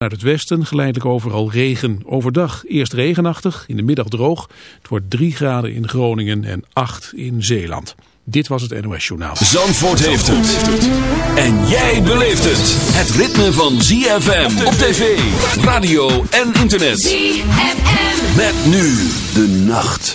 Uit het westen geleidelijk overal regen. Overdag eerst regenachtig, in de middag droog. Het wordt 3 graden in Groningen en 8 in Zeeland. Dit was het NOS Journaal. Zandvoort heeft het. En jij beleeft het. Het ritme van ZFM op tv, radio en internet. ZFM. Met nu de nacht.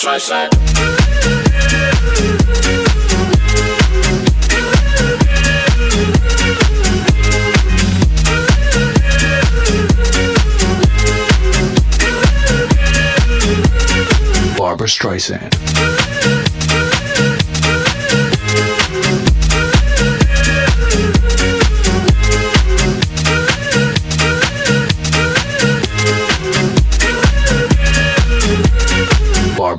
strike. Barbara Streisand.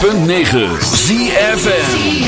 106.9 ZFM.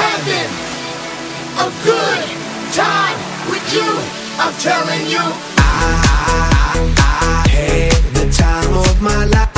Having a good time with you. I'm telling you, I, I had the time of my life,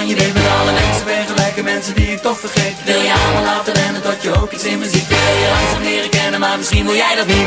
je deed met alle mensen. Ben gelijke mensen die ik toch vergeet. Wil je allemaal laten rennen tot je ook iets in muziek Wil? Je langzaam leren kennen, maar misschien wil jij dat niet.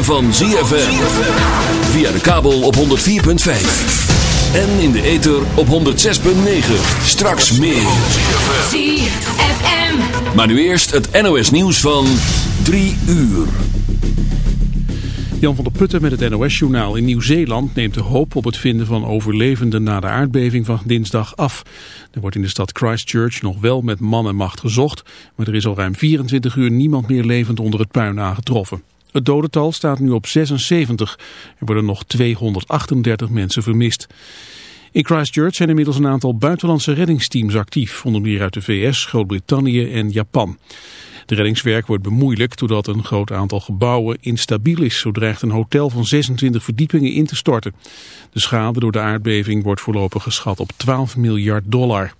van ZFM. Via de kabel op 104.5. En in de ether op 106.9. Straks meer. ZFM. Maar nu eerst het NOS nieuws van 3 uur. Jan van der Putten met het NOS-journaal. In Nieuw-Zeeland neemt de hoop op het vinden van overlevenden na de aardbeving van dinsdag af. Er wordt in de stad Christchurch nog wel met man en macht gezocht, maar er is al ruim 24 uur niemand meer levend onder het puin aangetroffen. Het dodental staat nu op 76. Er worden nog 238 mensen vermist. In Christchurch zijn inmiddels een aantal buitenlandse reddingsteams actief, onder meer uit de VS, Groot-Brittannië en Japan. De reddingswerk wordt bemoeilijk doordat een groot aantal gebouwen instabiel is. Zo dreigt een hotel van 26 verdiepingen in te storten. De schade door de aardbeving wordt voorlopig geschat op 12 miljard dollar.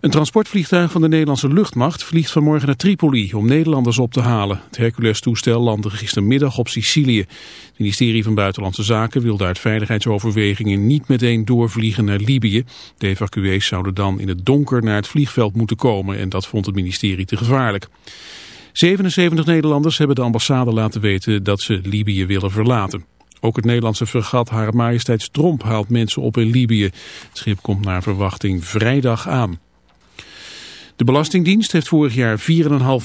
Een transportvliegtuig van de Nederlandse luchtmacht vliegt vanmorgen naar Tripoli om Nederlanders op te halen. Het Hercules-toestel landde gistermiddag op Sicilië. Het ministerie van Buitenlandse Zaken wilde uit veiligheidsoverwegingen niet meteen doorvliegen naar Libië. De evacuees zouden dan in het donker naar het vliegveld moeten komen en dat vond het ministerie te gevaarlijk. 77 Nederlanders hebben de ambassade laten weten dat ze Libië willen verlaten. Ook het Nederlandse fregat Hare Majesteits Tromp haalt mensen op in Libië. Het schip komt naar verwachting vrijdag aan. De Belastingdienst heeft vorig jaar 4,5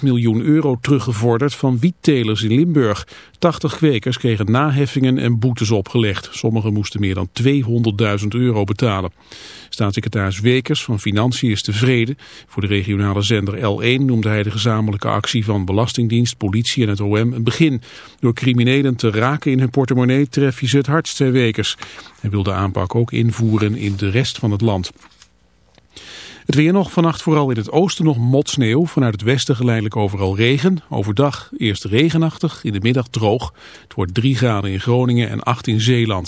miljoen euro teruggevorderd van wiettelers in Limburg. 80 kwekers kregen naheffingen en boetes opgelegd. Sommigen moesten meer dan 200.000 euro betalen. Staatssecretaris Wekers van Financiën is tevreden. Voor de regionale zender L1 noemde hij de gezamenlijke actie van Belastingdienst, politie en het OM een begin. Door criminelen te raken in hun portemonnee tref je ze het hardst, zei Wekers. Hij wil de aanpak ook invoeren in de rest van het land. Het weer nog, vannacht vooral in het oosten nog motsneeuw. Vanuit het westen geleidelijk overal regen. Overdag eerst regenachtig, in de middag droog. Het wordt 3 graden in Groningen en 8 in Zeeland.